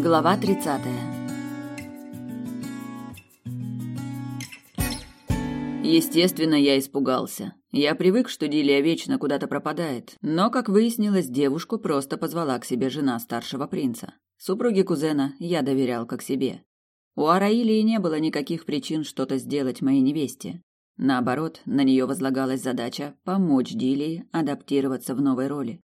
Глава 30. Естественно, я испугался. Я привык, что Дилия вечно куда-то пропадает, но, как выяснилось, девушку просто позвала к себе жена старшего принца. Супруге кузена я доверял как себе. У Араилии не было никаких причин что-то сделать моей невесте. Наоборот, на нее возлагалась задача помочь Дилии адаптироваться в новой роли.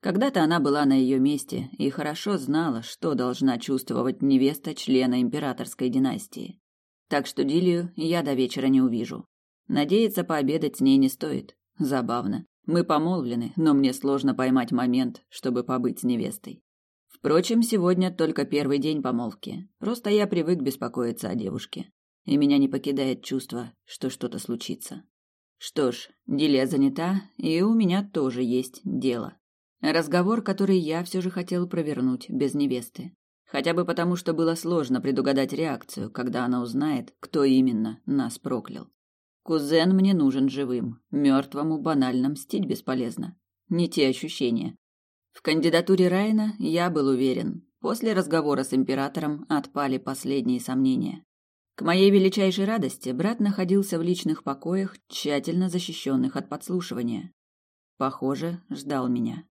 Когда-то она была на ее месте и хорошо знала, что должна чувствовать невеста члена императорской династии. Так что Дилию я до вечера не увижу. Надеяться пообедать с ней не стоит. Забавно. Мы помолвлены, но мне сложно поймать момент, чтобы побыть с невестой. Впрочем, сегодня только первый день помолвки. Просто я привык беспокоиться о девушке. И меня не покидает чувство, что что-то случится. Что ж, Дилия занята, и у меня тоже есть дело. Разговор, который я все же хотел провернуть без невесты. Хотя бы потому, что было сложно предугадать реакцию, когда она узнает, кто именно нас проклял. Кузен мне нужен живым, мертвому банально мстить бесполезно. Не те ощущения. В кандидатуре Райна я был уверен. После разговора с императором отпали последние сомнения. К моей величайшей радости брат находился в личных покоях, тщательно защищенных от подслушивания. Похоже, ждал меня.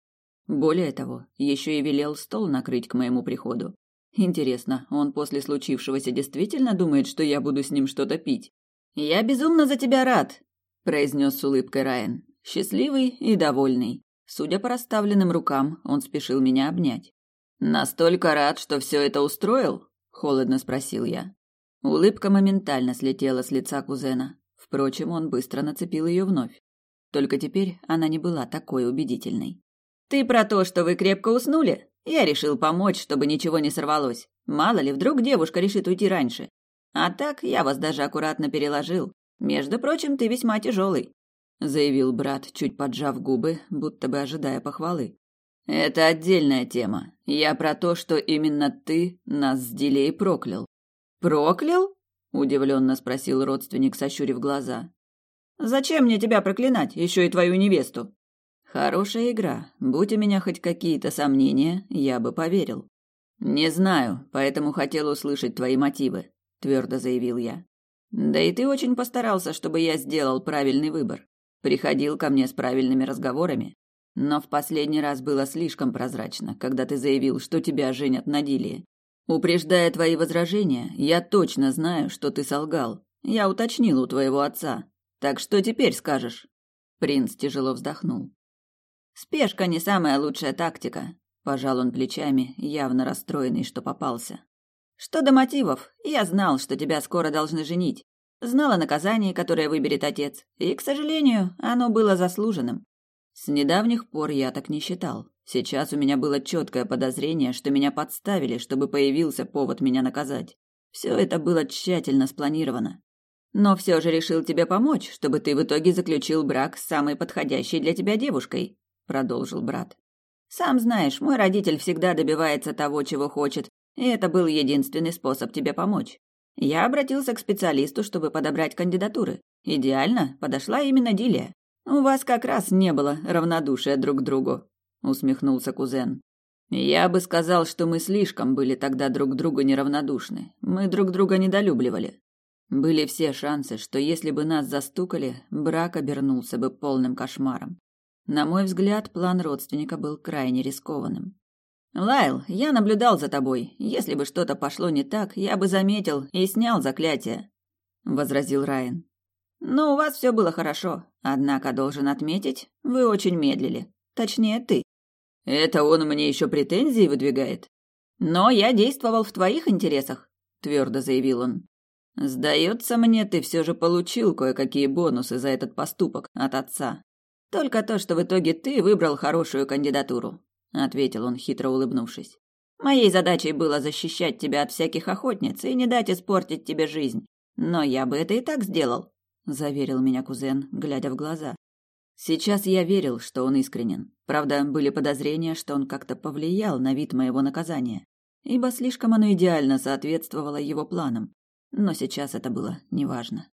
Более того, еще и велел стол накрыть к моему приходу. Интересно, он после случившегося действительно думает, что я буду с ним что-то пить? Я безумно за тебя рад, произнес с улыбкой Райан, счастливый и довольный. Судя по расставленным рукам, он спешил меня обнять. Настолько рад, что все это устроил? холодно спросил я. Улыбка моментально слетела с лица кузена. Впрочем, он быстро нацепил ее вновь. Только теперь она не была такой убедительной. Ты про то, что вы крепко уснули? Я решил помочь, чтобы ничего не сорвалось. Мало ли, вдруг девушка решит уйти раньше. А так я вас даже аккуратно переложил. Между прочим, ты весьма тяжелый, заявил брат, чуть поджав губы, будто бы ожидая похвалы. Это отдельная тема. Я про то, что именно ты нас с Дилей проклял. Проклял? удивленно спросил родственник, сощурив глаза. Зачем мне тебя проклинать, еще и твою невесту? Хорошая игра. Будь у меня хоть какие-то сомнения, я бы поверил. Не знаю, поэтому хотел услышать твои мотивы, твердо заявил я. Да и ты очень постарался, чтобы я сделал правильный выбор. Приходил ко мне с правильными разговорами, но в последний раз было слишком прозрачно, когда ты заявил, что тебя женят на Дилии. Упреждая твои возражения, я точно знаю, что ты солгал. Я уточнил у твоего отца. Так что теперь скажешь? Принц тяжело вздохнул. Спешка не самая лучшая тактика, пожал он плечами, явно расстроенный, что попался. Что до мотивов, я знал, что тебя скоро должны женить. Знал о наказании, которое выберет отец, и, к сожалению, оно было заслуженным. С недавних пор я так не считал. Сейчас у меня было четкое подозрение, что меня подставили, чтобы появился повод меня наказать. Все это было тщательно спланировано. Но все же решил тебе помочь, чтобы ты в итоге заключил брак с самой подходящей для тебя девушкой, продолжил брат. Сам знаешь, мой родитель всегда добивается того, чего хочет, и это был единственный способ тебе помочь. Я обратился к специалисту, чтобы подобрать кандидатуры. Идеально подошла именно Дилия. У вас как раз не было равнодушия друг к другу, усмехнулся кузен. Я бы сказал, что мы слишком были тогда друг к другу неравнодушны. Мы друг друга недолюбливали. Были все шансы, что если бы нас застукали, брак обернулся бы полным кошмаром. На мой взгляд, план родственника был крайне рискованным. Лайл, я наблюдал за тобой. Если бы что-то пошло не так, я бы заметил и снял заклятие, возразил Райан. Но у вас все было хорошо. Однако должен отметить, вы очень медлили. Точнее, ты. Это он мне еще претензии выдвигает. Но я действовал в твоих интересах, твердо заявил он. Сдается мне, ты все же получил кое-какие бонусы за этот поступок от отца. Только то, что в итоге ты выбрал хорошую кандидатуру, ответил он, хитро улыбнувшись. Моей задачей было защищать тебя от всяких охотниц и не дать испортить тебе жизнь. Но я бы это и так сделал, заверил меня кузен, глядя в глаза. Сейчас я верил, что он искренен. Правда, были подозрения, что он как-то повлиял на вид моего наказания, ибо слишком оно идеально соответствовало его планам. Но сейчас это было неважно.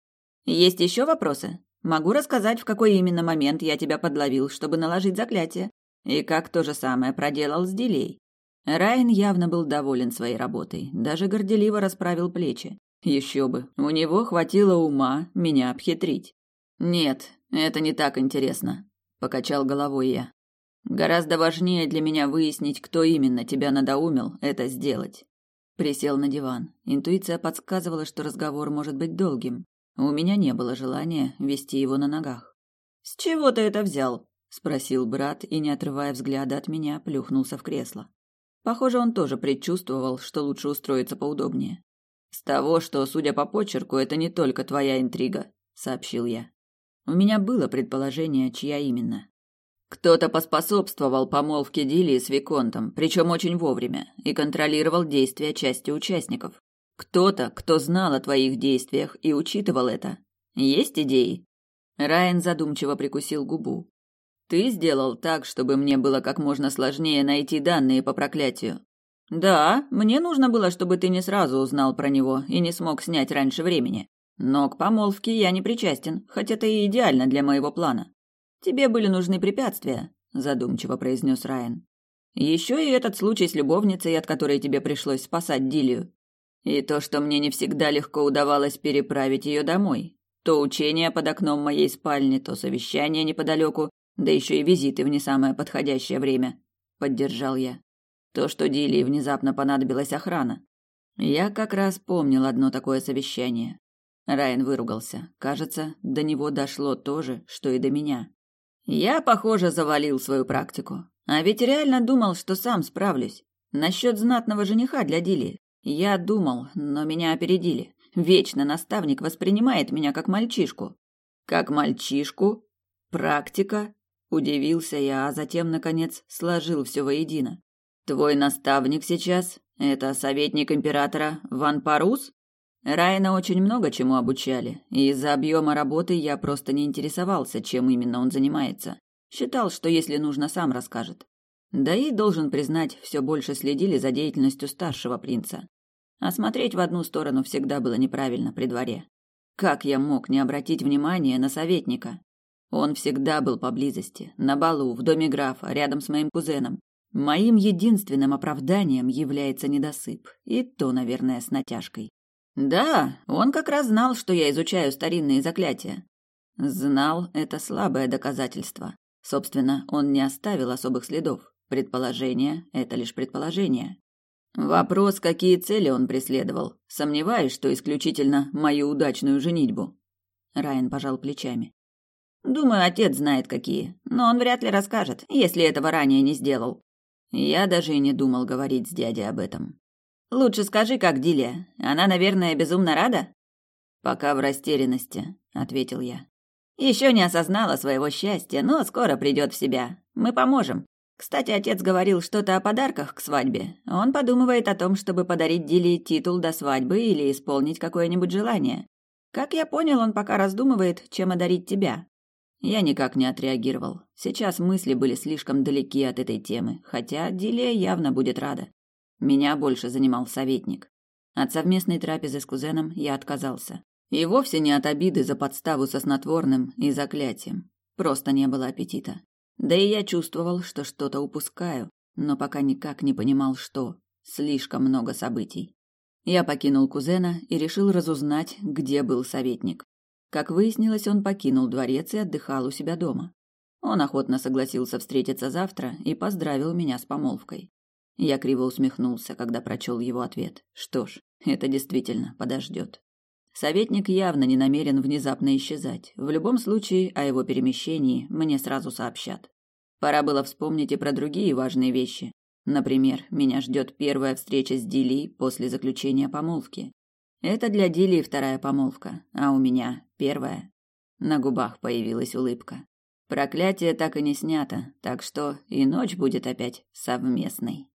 Есть еще вопросы? Могу рассказать, в какой именно момент я тебя подловил, чтобы наложить заклятие, и как то же самое проделал с Дилей. Райан явно был доволен своей работой, даже горделиво расправил плечи. Еще бы, у него хватило ума меня обхитрить. Нет, это не так интересно, покачал головой я. Гораздо важнее для меня выяснить, кто именно тебя надоумил это сделать. Присел на диван. Интуиция подсказывала, что разговор может быть долгим. У меня не было желания вести его на ногах. С чего ты это взял? спросил брат и, не отрывая взгляда от меня, плюхнулся в кресло. Похоже, он тоже предчувствовал, что лучше устроиться поудобнее. С того, что, судя по почерку, это не только твоя интрига, сообщил я. У меня было предположение, чья именно. Кто-то поспособствовал помолвке Дилии с виконтом, причем очень вовремя, и контролировал действия части участников. Кто-то, кто знал о твоих действиях и учитывал это. Есть идеи? Райан задумчиво прикусил губу. Ты сделал так, чтобы мне было как можно сложнее найти данные по проклятию. Да, мне нужно было, чтобы ты не сразу узнал про него и не смог снять раньше времени. Но к помолвке я не причастен, хотя это и идеально для моего плана. Тебе были нужны препятствия, задумчиво произнес Райан. Еще и этот случай с любовницей, от которой тебе пришлось спасать Дилию. И то, что мне не всегда легко удавалось переправить ее домой. То учение под окном моей спальни, то совещание неподалеку, да еще и визиты в не самое подходящее время, поддержал я. То, что Дилии внезапно понадобилась охрана. Я как раз помнил одно такое совещание. Райан выругался. Кажется, до него дошло то же, что и до меня. Я, похоже, завалил свою практику. А ведь реально думал, что сам справлюсь. Насчет знатного жениха для Дилии. Я думал, но меня опередили. Вечно наставник воспринимает меня как мальчишку. Как мальчишку? Практика? Удивился я, а затем, наконец, сложил все воедино. Твой наставник сейчас – это советник императора Ван Парус? Райна очень много чему обучали, и из-за объема работы я просто не интересовался, чем именно он занимается. Считал, что если нужно, сам расскажет. Да и, должен признать, все больше следили за деятельностью старшего принца. А смотреть в одну сторону всегда было неправильно при дворе. Как я мог не обратить внимания на советника? Он всегда был поблизости, на балу, в доме графа, рядом с моим кузеном. Моим единственным оправданием является недосып, и то, наверное, с натяжкой. Да, он как раз знал, что я изучаю старинные заклятия. Знал – это слабое доказательство. Собственно, он не оставил особых следов. Предположение – это лишь предположение. Вопрос, какие цели он преследовал. Сомневаюсь, что исключительно мою удачную женитьбу. Райан пожал плечами. Думаю, отец знает какие, но он вряд ли расскажет, если этого ранее не сделал. Я даже и не думал говорить с дядей об этом. Лучше скажи, как Дилия. Она, наверное, безумно рада? Пока в растерянности, ответил я. Еще не осознала своего счастья, но скоро придет в себя. Мы поможем. Кстати, отец говорил что-то о подарках к свадьбе. Он подумывает о том, чтобы подарить Дилии титул до свадьбы или исполнить какое-нибудь желание. Как я понял, он пока раздумывает, чем одарить тебя. Я никак не отреагировал. Сейчас мысли были слишком далеки от этой темы, хотя Дилия явно будет рада. Меня больше занимал советник. От совместной трапезы с кузеном я отказался. И вовсе не от обиды за подставу со снотворным и заклятием. Просто не было аппетита. Да и я чувствовал, что что-то упускаю, но пока никак не понимал, что. Слишком много событий. Я покинул кузена и решил разузнать, где был советник. Как выяснилось, он покинул дворец и отдыхал у себя дома. Он охотно согласился встретиться завтра и поздравил меня с помолвкой. Я криво усмехнулся, когда прочел его ответ. Что ж, это действительно подождет. Советник явно не намерен внезапно исчезать. В любом случае, о его перемещении мне сразу сообщат. Пора было вспомнить и про другие важные вещи. Например, меня ждет первая встреча с Дилей после заключения помолвки. Это для Дилии вторая помолвка, а у меня первая. На губах появилась улыбка. Проклятие так и не снято, так что и ночь будет опять совместной.